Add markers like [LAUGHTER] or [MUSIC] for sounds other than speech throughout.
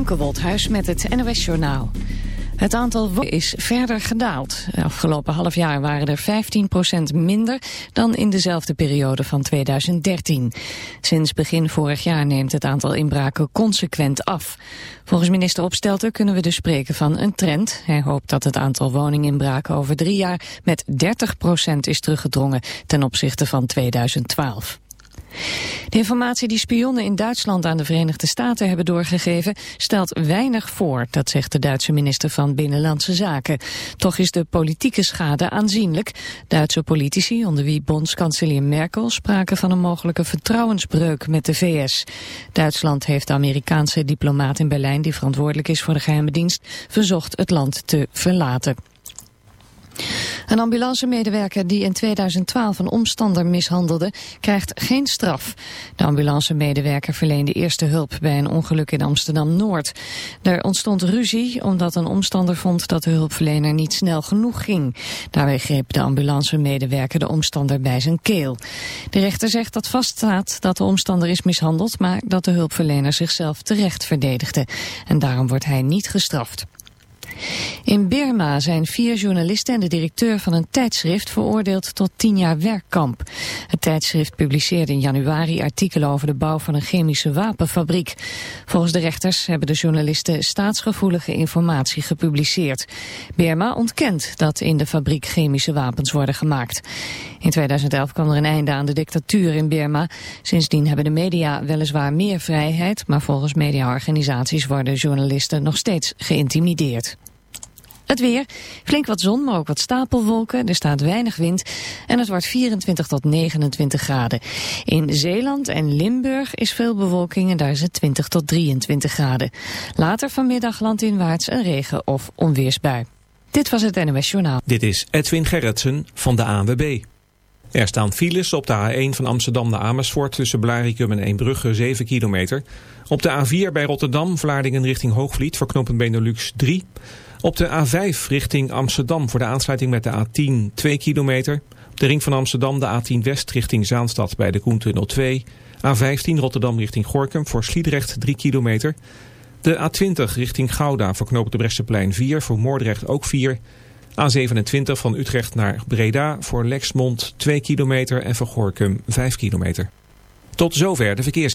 Femke met het NOS Journaal. Het aantal woningen is verder gedaald. Afgelopen half jaar waren er 15% minder dan in dezelfde periode van 2013. Sinds begin vorig jaar neemt het aantal inbraken consequent af. Volgens minister Opstelten kunnen we dus spreken van een trend. Hij hoopt dat het aantal woninginbraken over drie jaar met 30% is teruggedrongen ten opzichte van 2012. De informatie die spionnen in Duitsland aan de Verenigde Staten hebben doorgegeven stelt weinig voor, dat zegt de Duitse minister van Binnenlandse Zaken. Toch is de politieke schade aanzienlijk. Duitse politici, onder wie bondskanselier Merkel, spraken van een mogelijke vertrouwensbreuk met de VS. Duitsland heeft de Amerikaanse diplomaat in Berlijn, die verantwoordelijk is voor de geheime dienst, verzocht het land te verlaten. Een ambulancemedewerker die in 2012 een omstander mishandelde, krijgt geen straf. De ambulancemedewerker verleende eerste hulp bij een ongeluk in Amsterdam-Noord. Er ontstond ruzie omdat een omstander vond dat de hulpverlener niet snel genoeg ging. Daarbij greep de ambulancemedewerker de omstander bij zijn keel. De rechter zegt dat vaststaat dat de omstander is mishandeld, maar dat de hulpverlener zichzelf terecht verdedigde. En daarom wordt hij niet gestraft. In Birma zijn vier journalisten en de directeur van een tijdschrift veroordeeld tot tien jaar werkkamp. Het tijdschrift publiceerde in januari artikelen over de bouw van een chemische wapenfabriek. Volgens de rechters hebben de journalisten staatsgevoelige informatie gepubliceerd. Birma ontkent dat in de fabriek chemische wapens worden gemaakt. In 2011 kwam er een einde aan de dictatuur in Birma. Sindsdien hebben de media weliswaar meer vrijheid, maar volgens mediaorganisaties worden journalisten nog steeds geïntimideerd. Het weer. Flink wat zon, maar ook wat stapelwolken. Er staat weinig wind en het wordt 24 tot 29 graden. In Zeeland en Limburg is veel bewolking en daar is het 20 tot 23 graden. Later vanmiddag landinwaarts een regen- of onweersbui. Dit was het NOS Journaal. Dit is Edwin Gerritsen van de ANWB. Er staan files op de A1 van Amsterdam naar Amersfoort tussen Blaricum en Eembrugge 7 kilometer. Op de A4 bij Rotterdam, Vlaardingen richting Hoogvliet voor knooppunt Benelux 3 op de A5 richting Amsterdam voor de aansluiting met de A10 2 kilometer. Op de ring van Amsterdam de A10 West richting Zaanstad bij de Koentunnel 2. A15 Rotterdam richting Gorkum voor Sliedrecht 3 kilometer. De A20 richting Gouda voor knooppunt de Bresseplein 4, voor Moordrecht ook 4. A27 van Utrecht naar Breda voor Lexmond 2 kilometer en voor Gorkum 5 kilometer. Tot zover de verkeers.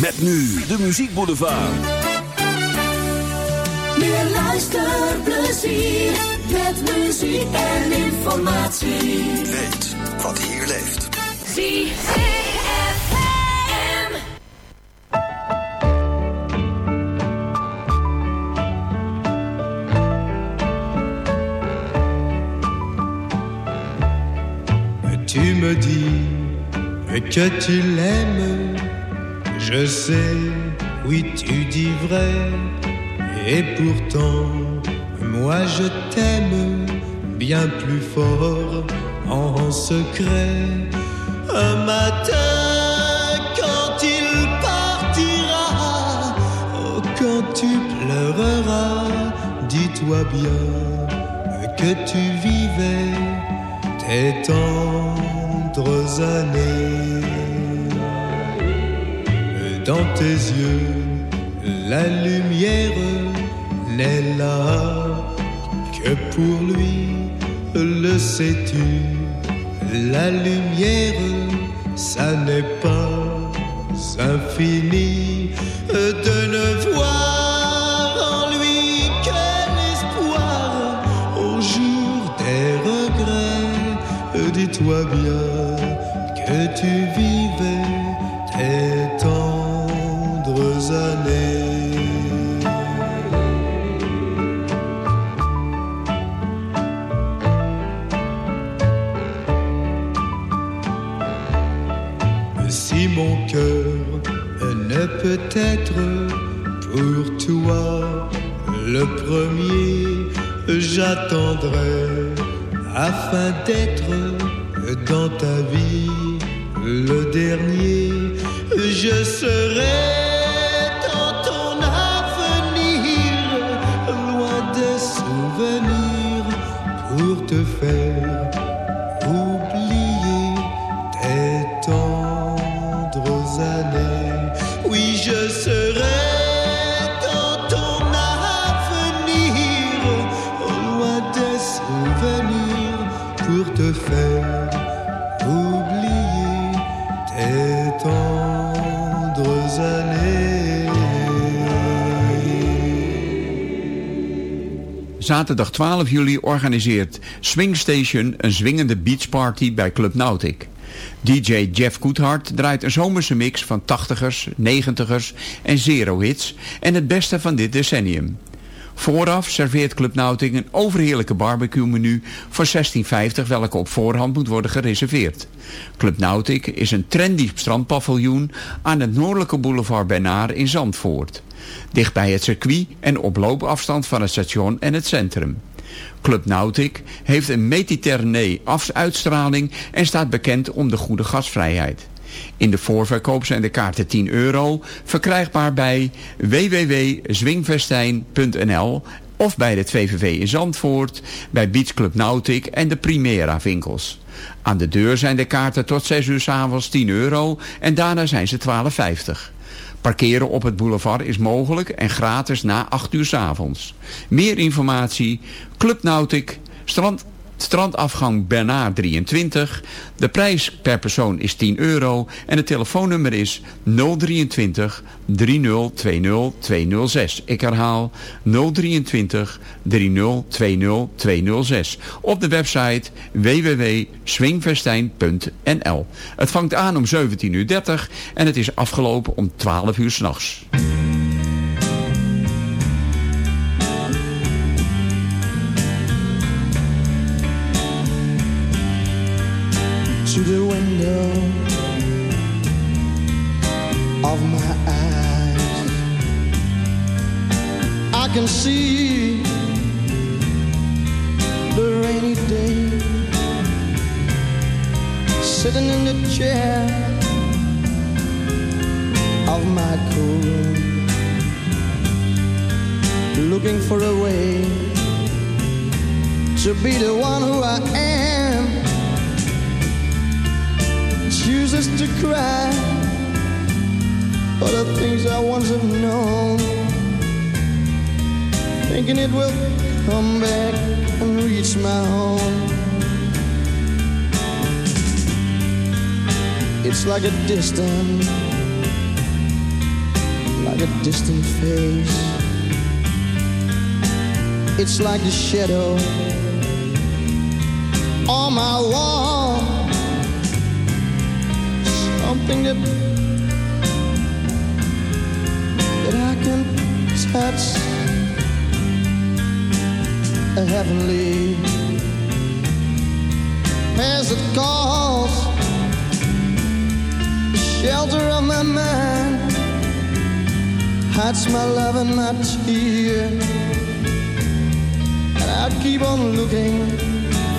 Met nu de muziekboulevard. Meer luisterplezier met muziek en informatie. Weet wat hier leeft. ZFM. Tu me dis que tu l'aimes, je sais, oui tu dis vrai, et pourtant moi je t'aime bien plus fort en secret. Un matin quand il partira, oh, quand tu pleureras, dis-toi bien que tu vivais tes tendres années. Dans tes yeux, la lumière n'est là que pour lui, le sais-tu? La lumière, ça n'est pas infini de ne voir en lui que l'espoir au jour des regrets. Dis-toi bien que tu afin d'être dans ta vie le dernier. Je serai dans ton avenir, loin des souvenirs, pour te faire oublier Zaterdag 12 juli organiseert Swing Station een zwingende beachparty bij Club Nautic. DJ Jeff Goodhart draait een zomerse mix van 80ers, 90ers en zero hits en het beste van dit decennium. Vooraf serveert Club Nautic een overheerlijke barbecue menu voor 16,50 welke op voorhand moet worden gereserveerd. Club Nautic is een trendy strandpaviljoen aan het noordelijke boulevard Bernard in Zandvoort. Dicht bij het circuit en op loopafstand van het station en het centrum. Club Nautic heeft een Mediterranee uitstraling en staat bekend om de goede gastvrijheid. In de voorverkoop zijn de kaarten 10 euro, verkrijgbaar bij www.zwingvestijn.nl of bij de 2VV in Zandvoort, bij Beach Club Nautic en de Primera winkels. Aan de deur zijn de kaarten tot 6 uur s avonds 10 euro en daarna zijn ze 12,50. Parkeren op het boulevard is mogelijk en gratis na 8 uur 's avonds. Meer informatie, Club Nautic, strand, strandafgang Bernard 23. De prijs per persoon is 10 euro en het telefoonnummer is 023 3020 206. Ik herhaal 023 3020 206. Op de website www.swingvestijn.nl Het vangt aan om 17.30 uur en het is afgelopen om 12 uur s'nachts. to of my eyes. I can see the rainy day sitting in the chair of my cool looking for a way to be the one who I am. Chooses to cry for the things I once have known, thinking it will come back and reach my home. It's like a distant, like a distant face. It's like the shadow on my wall. Something that can touch. A heavenly as it calls the shelter of my mind hides my love and my tear and I keep on looking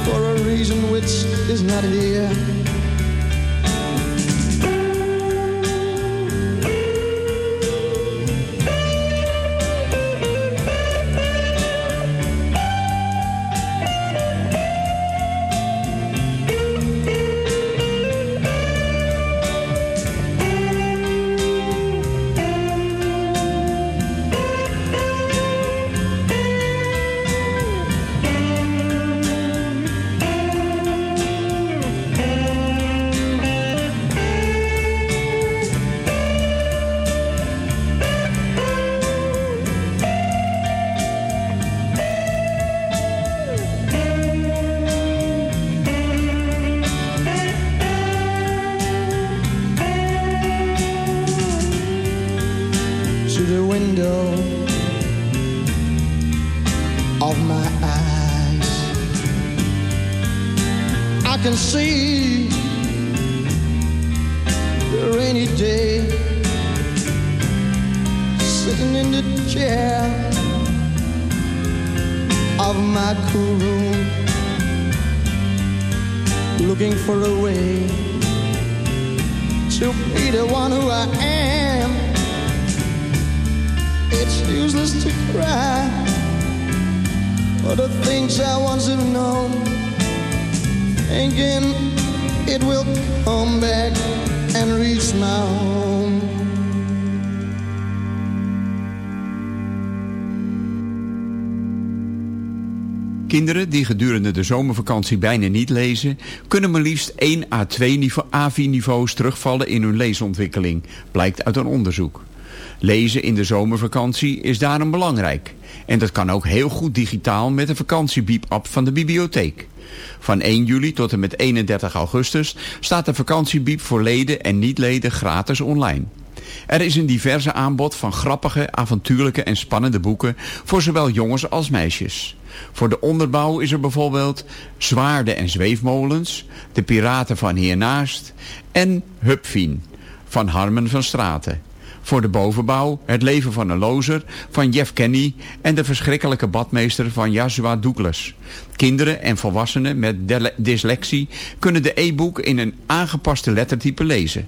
for a reason which is not here die gedurende de zomervakantie bijna niet lezen... kunnen maar liefst 1 à 2 AVI-niveaus terugvallen in hun leesontwikkeling, blijkt uit een onderzoek. Lezen in de zomervakantie is daarom belangrijk. En dat kan ook heel goed digitaal met de vakantiebiep-app van de bibliotheek. Van 1 juli tot en met 31 augustus staat de vakantiebiep voor leden en niet-leden gratis online. Er is een diverse aanbod van grappige, avontuurlijke en spannende boeken voor zowel jongens als meisjes. Voor de onderbouw is er bijvoorbeeld Zwaarden en Zweefmolens, De Piraten van Hiernaast en Hupfien van Harmen van Straten. Voor de bovenbouw Het leven van een lozer van Jeff Kenny en De verschrikkelijke badmeester van Joshua Douglas. Kinderen en volwassenen met dyslexie kunnen de e-book in een aangepaste lettertype lezen.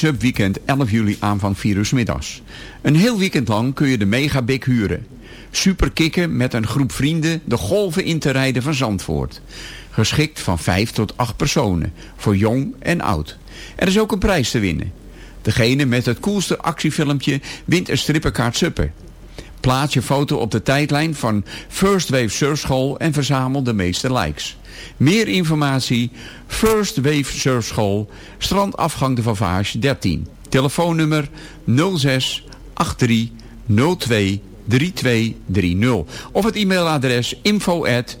Big Sub Weekend 11 juli aanvang 4 uur middags. Een heel weekend lang kun je de Mega huren. Super kicken met een groep vrienden de golven in te rijden van Zandvoort. Geschikt van 5 tot 8 personen, voor jong en oud. Er is ook een prijs te winnen. Degene met het coolste actiefilmpje wint een strippenkaart supper. Plaats je foto op de tijdlijn van First Wave Surfschool en verzamel de meeste likes. Meer informatie, First Wave Surfschool, strandafgang de Vavage 13. Telefoonnummer 06 83 02 3230. Of het e-mailadres info at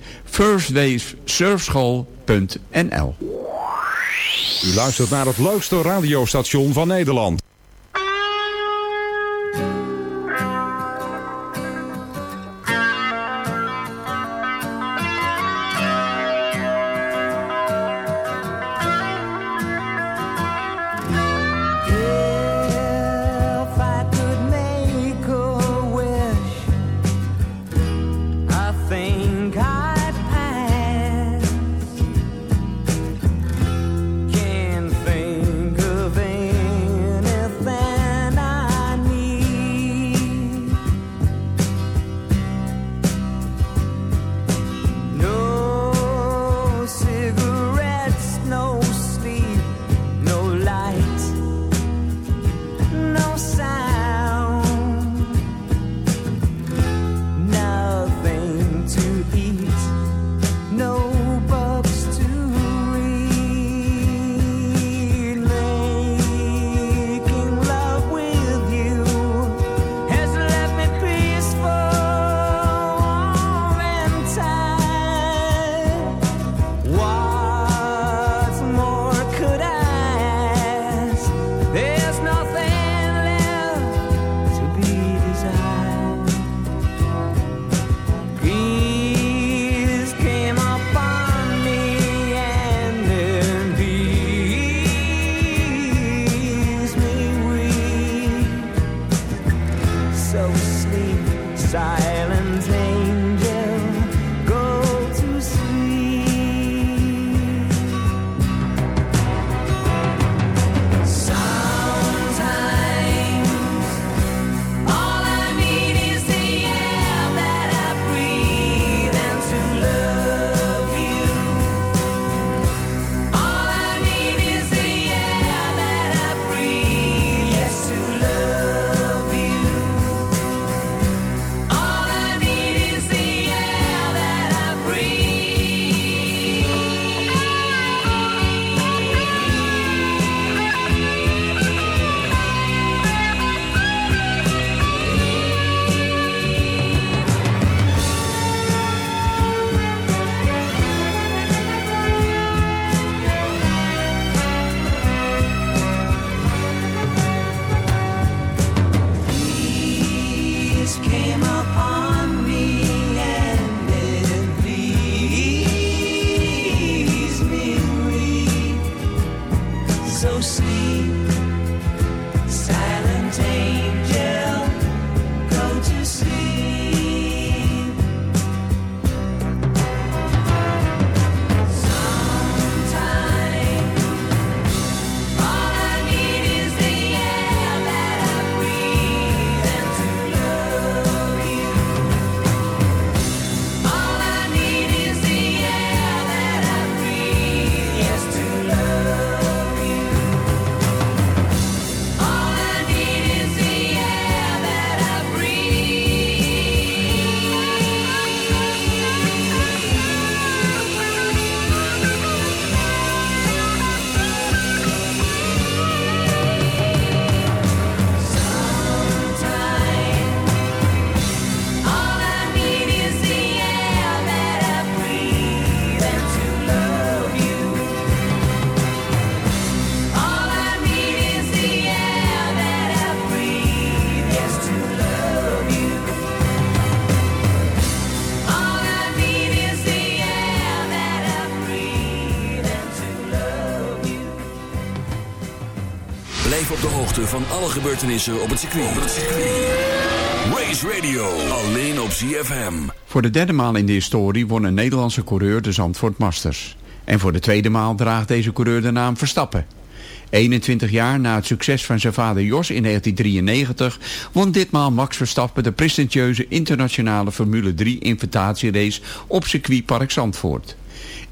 U luistert naar het leukste radiostation van Nederland. Blijf op de hoogte van alle gebeurtenissen op het circuit. Race Radio, alleen op ZFM. Voor de derde maal in de historie won een Nederlandse coureur de Zandvoort Masters. En voor de tweede maal draagt deze coureur de naam Verstappen. 21 jaar na het succes van zijn vader Jos in 1993... won ditmaal Max Verstappen de prestigieuze internationale Formule 3 invitatierace op circuitpark Zandvoort.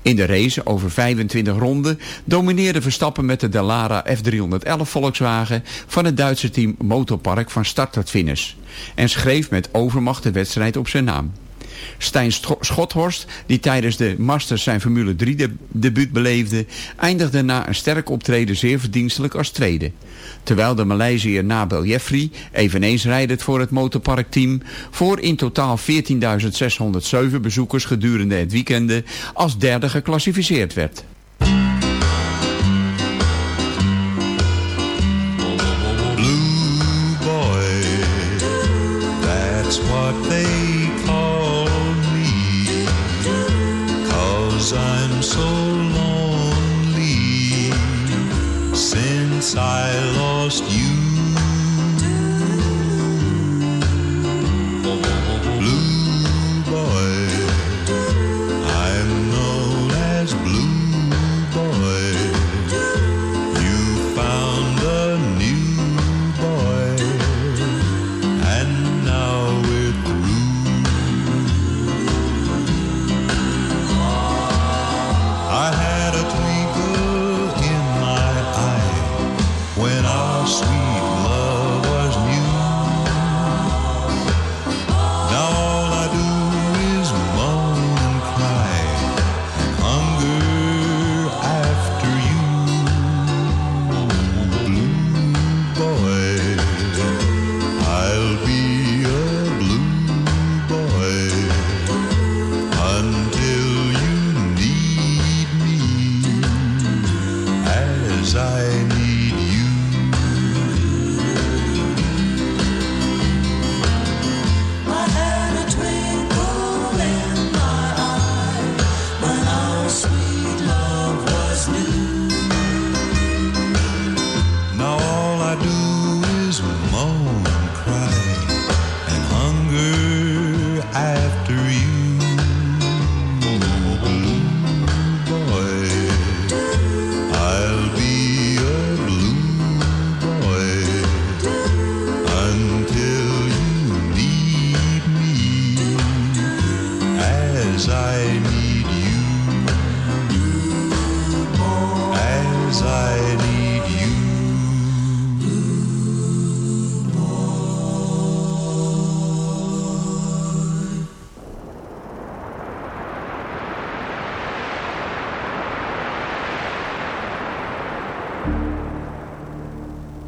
In de race over 25 ronden domineerde Verstappen met de Dallara F311 Volkswagen van het Duitse team Motorpark van start tot finish. En schreef met overmacht de wedstrijd op zijn naam. Stijn Scho- Schothorst, die tijdens de Masters zijn Formule 3 de debuut beleefde, eindigde na een sterk optreden zeer verdienstelijk als tweede. Terwijl de Maleisiër Nabel Jeffrey, eveneens rijdend voor het motorparkteam, voor in totaal 14.607 bezoekers gedurende het weekende als derde geclassificeerd werd. Blue what they Cause I'm so lonely since I lost you.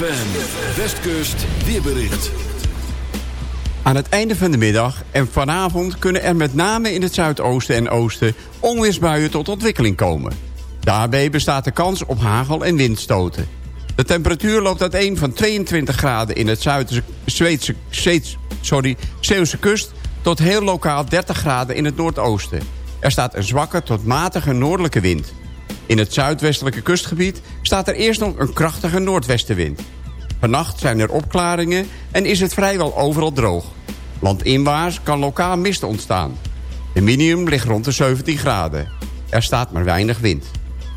ZFM, Westkust, weerbericht. Aan het einde van de middag en vanavond kunnen er met name in het zuidoosten en oosten onweersbuien tot ontwikkeling komen. Daarbij bestaat de kans op hagel en windstoten. De temperatuur loopt uiteen van 22 graden in het Zweedse, Zweeds- sorry, Zeeuwse kust... tot heel lokaal 30 graden in het noordoosten. Er staat een zwakke tot matige noordelijke wind. In het zuidwestelijke kustgebied staat er eerst nog een krachtige noordwestenwind. Vannacht zijn er opklaringen en is het vrijwel overal droog. Landinwaarts kan lokaal mist ontstaan. De minimum ligt rond de 17 graden. Er staat maar weinig wind.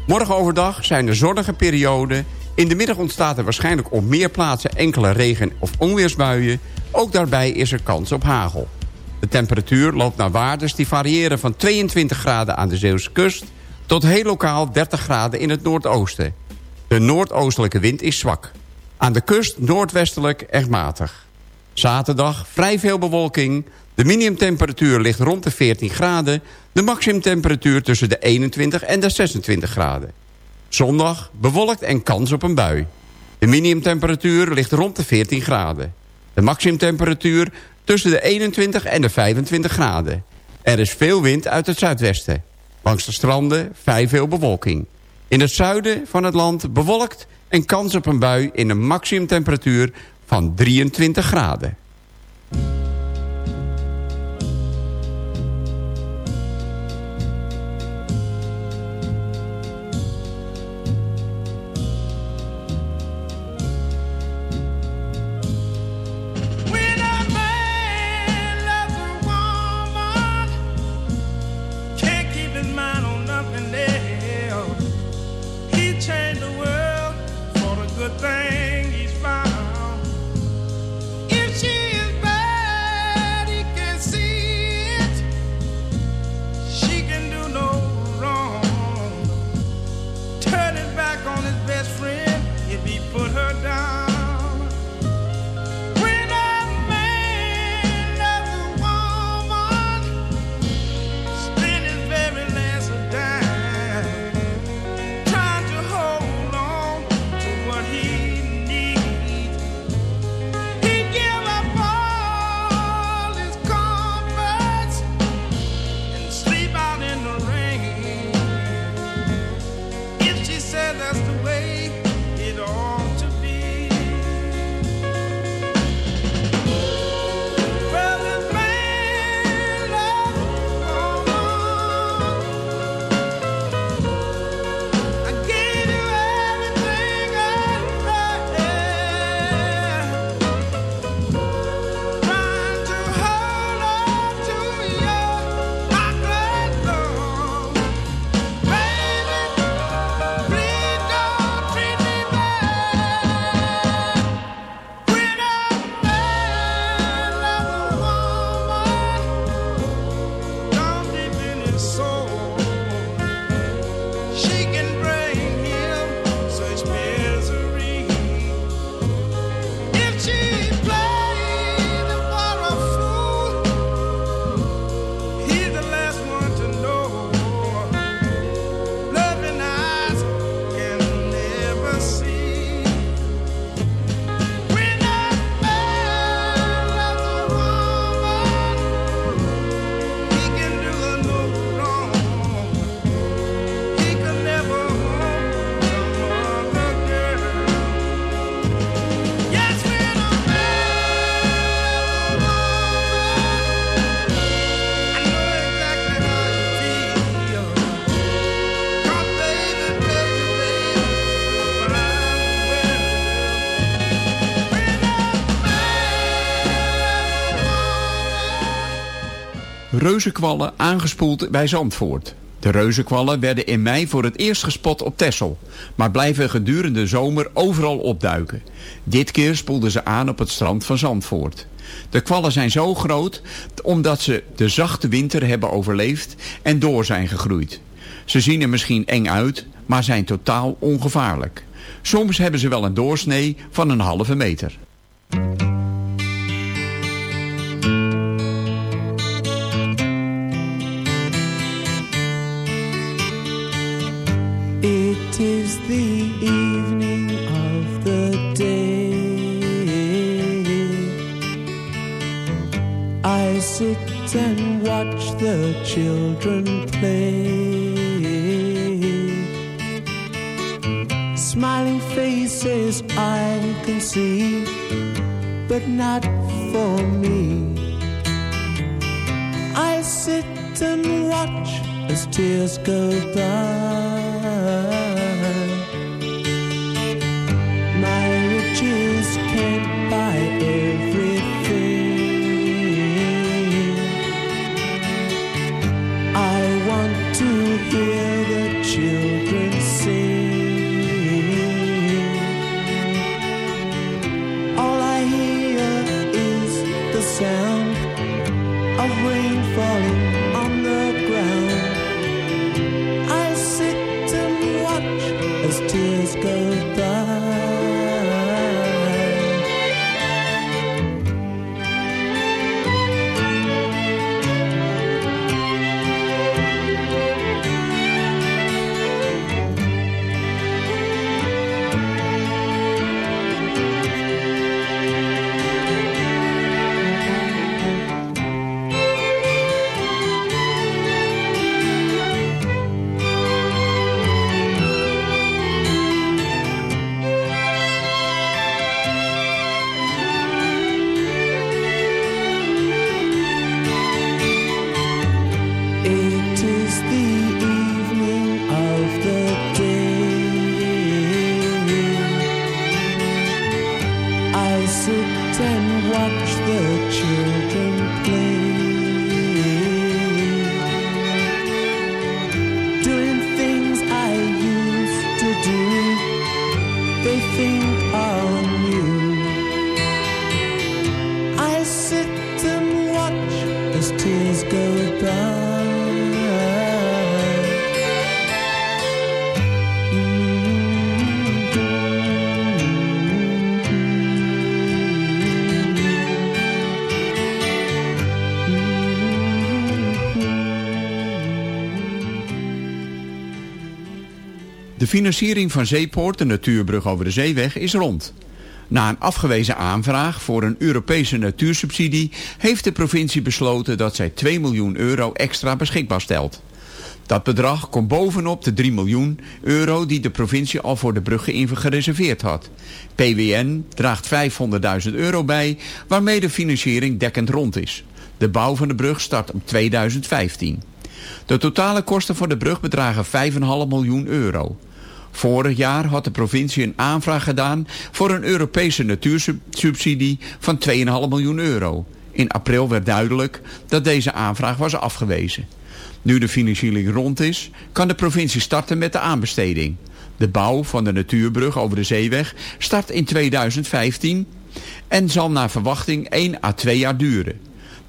Morgen overdag zijn er zonnige perioden. In de middag ontstaat er waarschijnlijk op meer plaatsen enkele regen- of onweersbuien. Ook daarbij is er kans op hagel. De temperatuur loopt naar waardes die variëren van 22 graden aan de Zeeuwse kust... tot heel lokaal 30 graden in het noordoosten. De noordoostelijke wind is zwak. Aan de kust noordwestelijk erg matig. Zaterdag vrij veel bewolking. De minimumtemperatuur ligt rond de 14 graden. De maximumtemperatuur tussen de 21 en de 26 graden. Zondag bewolkt en kans op een bui. De minimumtemperatuur ligt rond de 14 graden. De maximumtemperatuur tussen de 21 en de 25 graden. Er is veel wind uit het zuidwesten. Langs de stranden vrij veel bewolking. In het zuiden van het land bewolkt en kans op een bui in een maximumtemperatuur van 23 graden. Reuzenkwallen aangespoeld bij Zandvoort. De reuzenkwallen werden in mei voor het eerst gespot op Texel, maar blijven gedurende de zomer overal opduiken. Dit keer spoelden ze aan op het strand van Zandvoort. De kwallen zijn zo groot omdat ze de zachte winter hebben overleefd en door zijn gegroeid. Ze zien er misschien eng uit, maar zijn totaal ongevaarlijk. Soms hebben ze wel een doorsnee van een halve meter. Watch the children play. Smiling faces I can see, but not for me. I sit and watch as tears go by. De financiering van Zeepoort, de natuurbrug over de zeeweg, is rond. Na een afgewezen aanvraag voor een Europese natuursubsidie... heeft de provincie besloten dat zij 2 miljoen euro extra beschikbaar stelt. Dat bedrag komt bovenop de 3 miljoen euro die de provincie al voor de brug gereserveerd had. PWN draagt 500.000 euro bij, waarmee de financiering dekkend rond is. De bouw van de brug start op 2015. De totale kosten voor de brug bedragen 5,5 miljoen euro. Vorig jaar had de provincie een aanvraag gedaan voor een Europese natuursubsidie van 2,5 miljoen euro. In april werd duidelijk dat deze aanvraag was afgewezen. Nu de financiering rond is, kan de provincie starten met de aanbesteding. De bouw van de natuurbrug over de zeeweg start in 2015 en zal naar verwachting 1 à 2 jaar duren.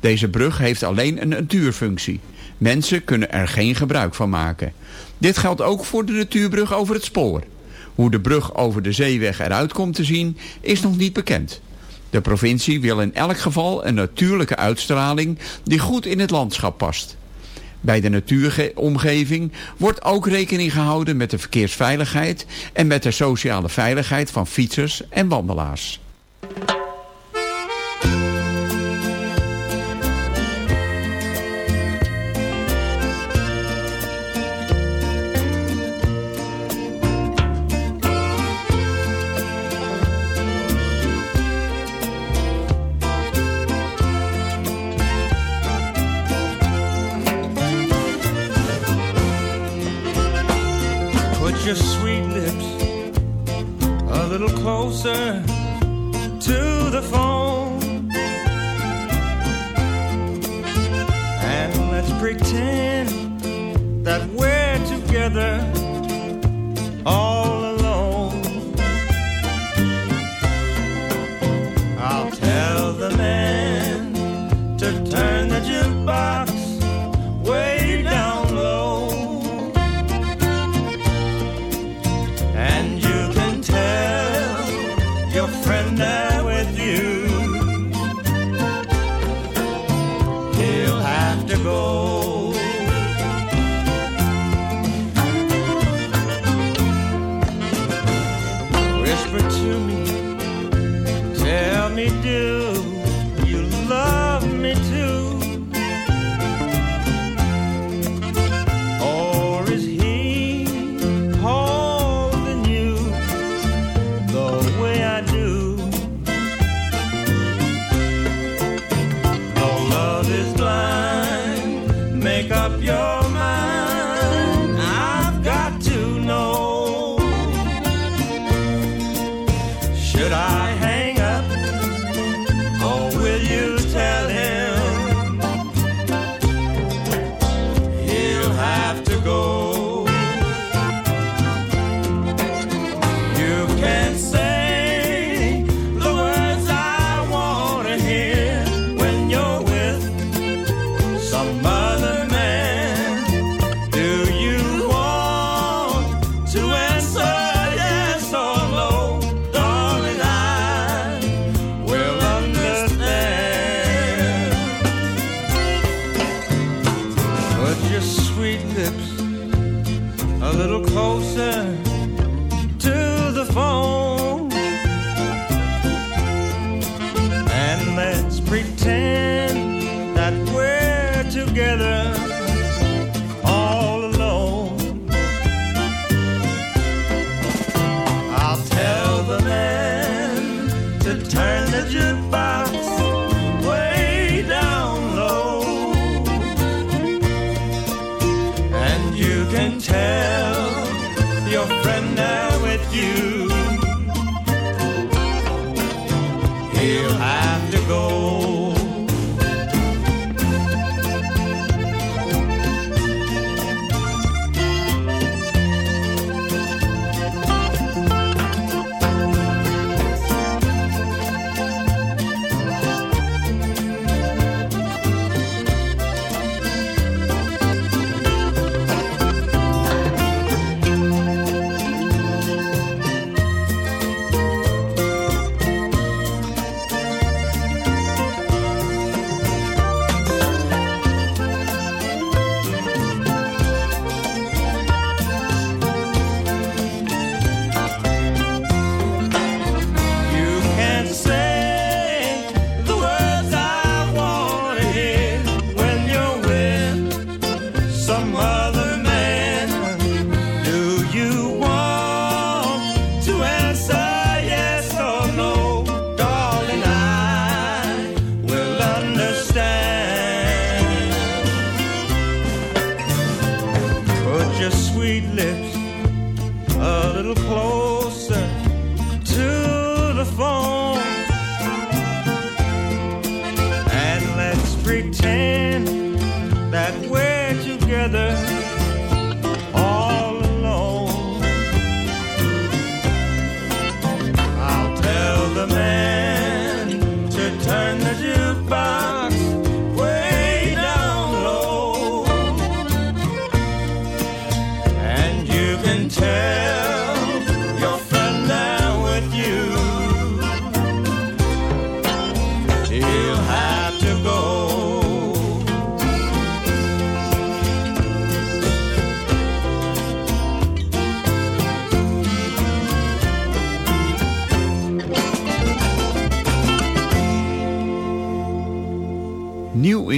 Deze brug heeft alleen een natuurfunctie. Mensen kunnen er geen gebruik van maken. Dit geldt ook voor de natuurbrug over het spoor. Hoe de brug over de zeeweg eruit komt te zien is nog niet bekend. De provincie wil in elk geval een natuurlijke uitstraling die goed in het landschap past. Bij de natuuromgeving wordt ook rekening gehouden met de verkeersveiligheid en met de sociale veiligheid van fietsers en wandelaars.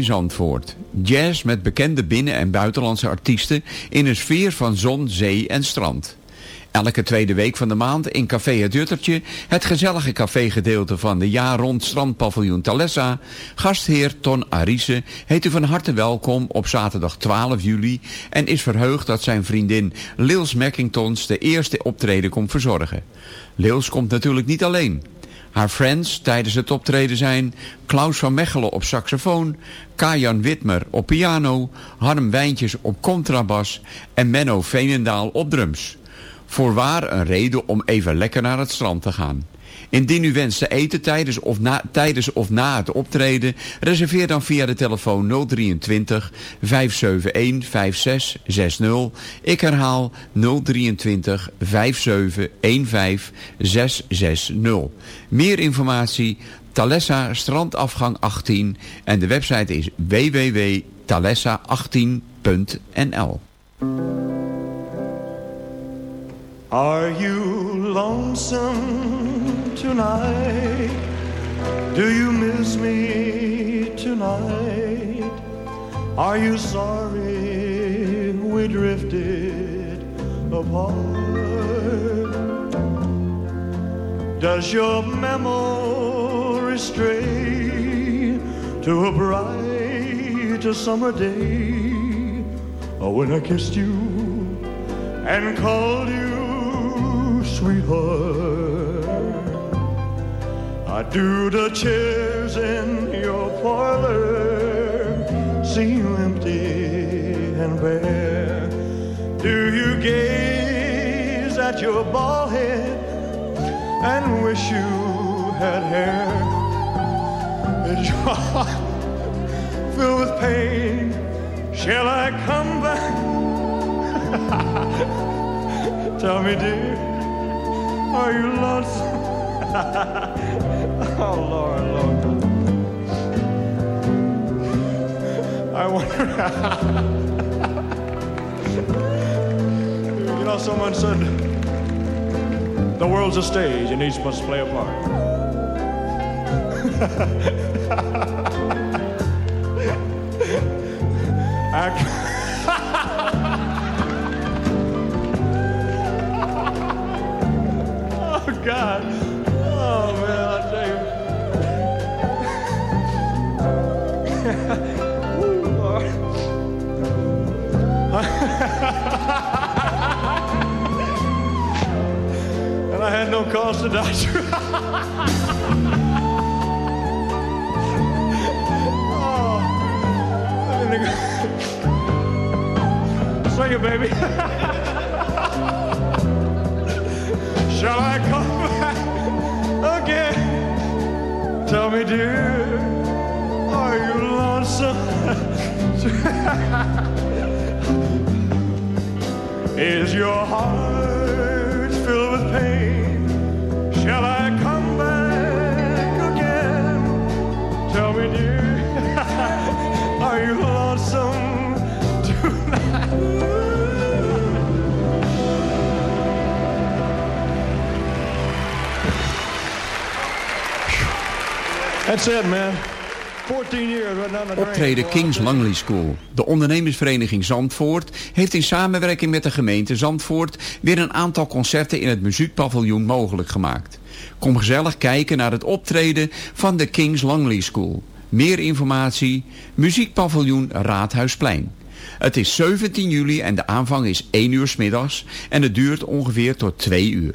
Zandvoort. Jazz met bekende binnen- en buitenlandse artiesten in een sfeer van zon, zee en strand. Elke tweede week van de maand in Café Het Juttertje, het gezellige cafégedeelte van de jaar rond strandpaviljoen Talessa, gastheer Ton Arise heet u van harte welkom op zaterdag 12 juli en is verheugd dat zijn vriendin Lils Mackingtons de eerste optreden komt verzorgen. Lils komt natuurlijk niet alleen. Haar friends tijdens het optreden zijn Klaus van Mechelen op saxofoon, Kajan Witmer op piano, Harm Wijntjes op contrabas en Menno Veenendaal op drums. Voorwaar een reden om even lekker naar het strand te gaan. Indien u wenst te eten tijdens of, na, tijdens of na het optreden, reserveer dan via de telefoon 023 571 5660. Ik herhaal 023 571 5660. Meer informatie Thalessa Strandafgang 18 en de website is www.thalessa18.nl. Are you lonesome tonight? Do you miss me tonight? Are you sorry we drifted apart? Does your memory stray to a bright summer day oh, when I kissed you and called you sweetheart. I do the chairs in your parlor seem empty and bare. Do you gaze at your bald head and wish you had hair? Is your heart filled with pain? Shall I come back? [LAUGHS] Tell me, dear, are you lonesome? [LAUGHS] oh, Lord, Lord. I wonder. [LAUGHS] you know, someone said the world's a stage and each must play a part. [LAUGHS] oh, had no to oh, Sing it, baby. [LAUGHS] Shall I come back again? Tell me, dear, are you lonesome? [LAUGHS] Is your That's it, man. 14 years. Optreden Kings Langley School. De ondernemersvereniging Zandvoort heeft in samenwerking met de gemeente Zandvoort weer een aantal concerten in het muziekpaviljoen mogelijk gemaakt. Kom gezellig kijken naar het optreden van de Kings Langley School. Meer informatie, muziekpaviljoen Raadhuisplein. Het is 17 juli en de aanvang is 1 uur 's middags en het duurt ongeveer tot 2 uur.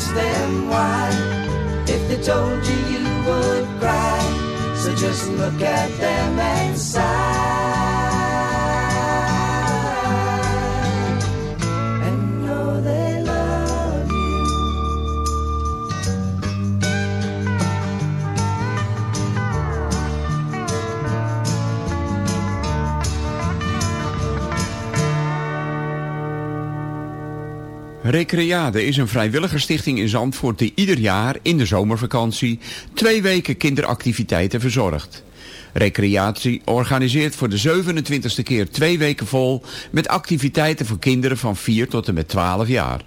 Ask them why. If they told you, you would cry. So just look at them and sigh. Recreade is een vrijwilligersstichting in Zandvoort die ieder jaar in de zomervakantie twee weken kinderactiviteiten verzorgt. Recreatie organiseert voor de 27e keer twee weken vol met activiteiten voor kinderen van 4 tot en met 12 jaar.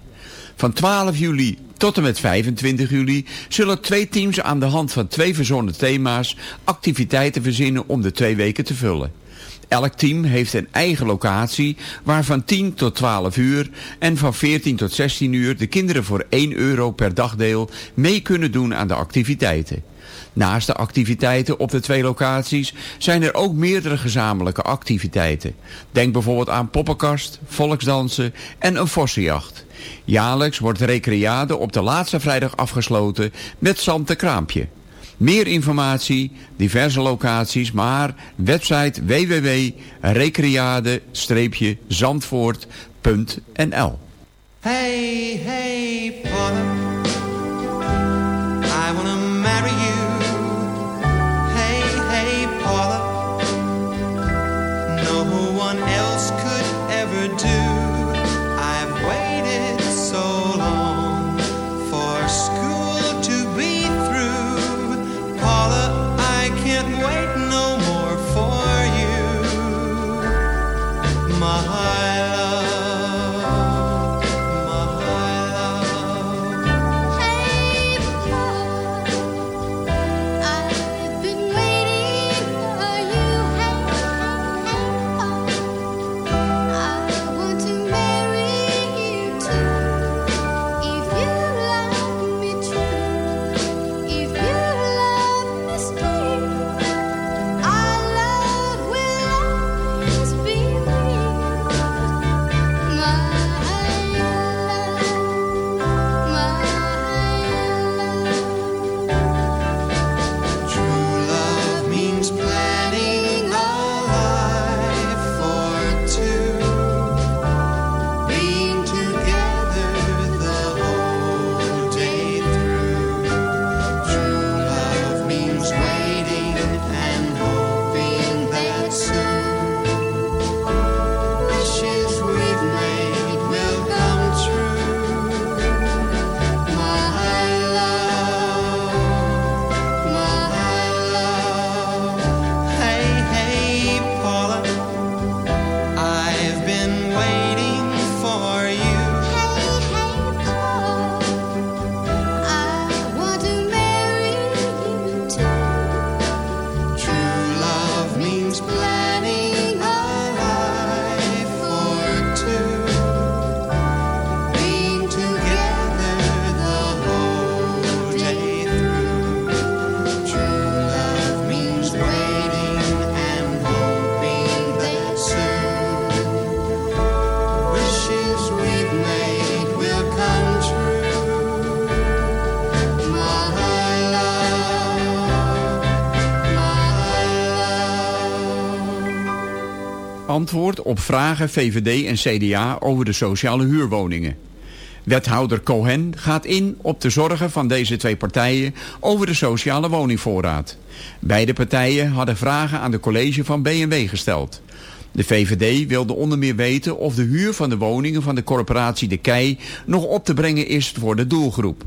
Van 12 juli tot en met 25 juli zullen twee teams aan de hand van twee verzonnen thema's activiteiten verzinnen om de twee weken te vullen. Elk team heeft een eigen locatie waar van 10 tot 12 uur en van 14 tot 16 uur de kinderen voor 1 euro per dagdeel mee kunnen doen aan de activiteiten. Naast de activiteiten op de twee locaties zijn er ook meerdere gezamenlijke activiteiten. Denk bijvoorbeeld aan poppenkast, volksdansen en een vossenjacht. Jaarlijks wordt Recreade op de laatste vrijdag afgesloten met Zante Kraampje. Meer informatie, diverse locaties, maar website www.recreade-zandvoort.nl Hey, hey, Paula. I wanna marry you. op vragen VVD en CDA over de sociale huurwoningen. Wethouder Cohen gaat in op de zorgen van deze twee partijen over de sociale woningvoorraad. Beide partijen hadden vragen aan de college van B&W gesteld. De VVD wilde onder meer weten of de huur van de woningen van de corporatie De Kei nog op te brengen is voor de doelgroep.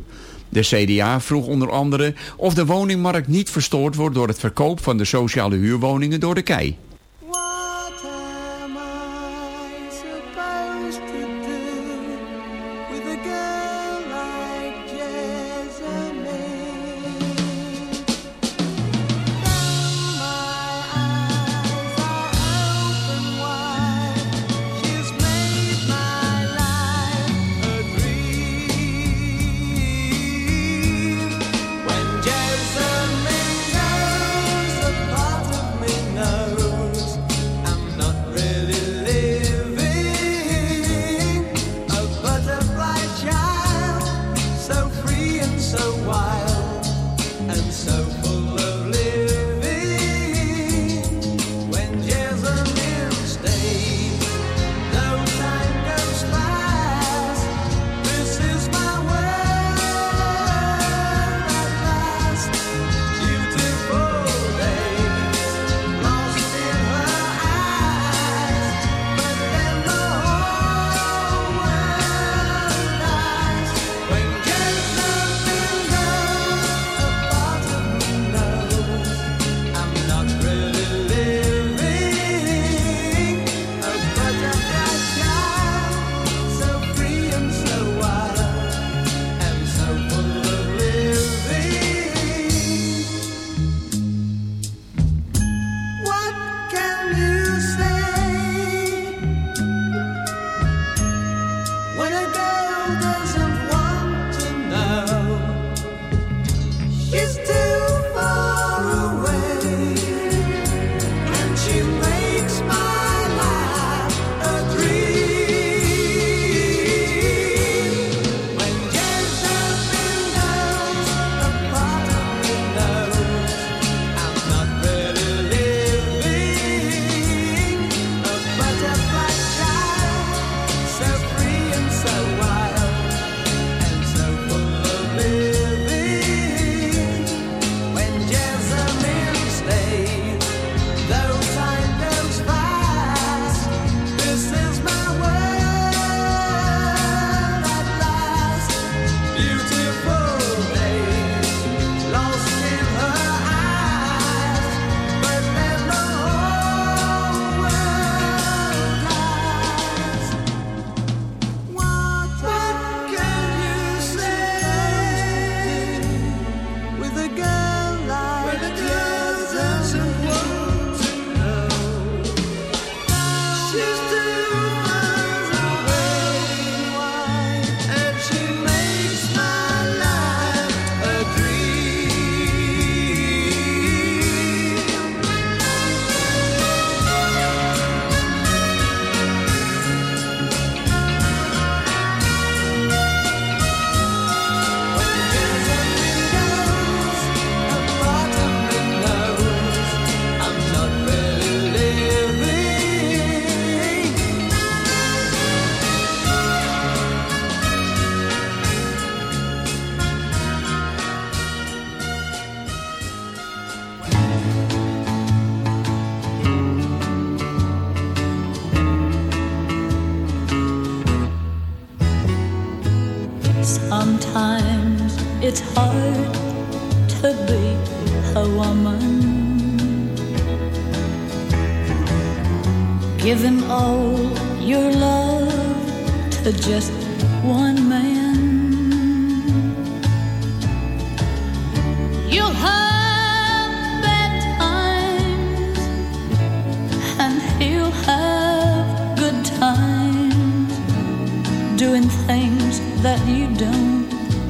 De CDA vroeg onder andere of de woningmarkt niet verstoord wordt door het verkoop van de sociale huurwoningen door De Kei.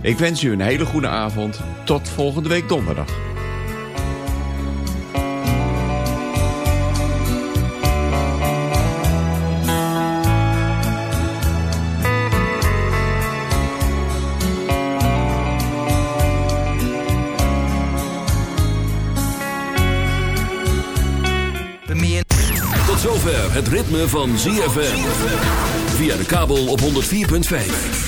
Ik wens u een hele goede avond. Tot volgende week donderdag. Tot zover het ritme van ZFM. Via de kabel op 104.5.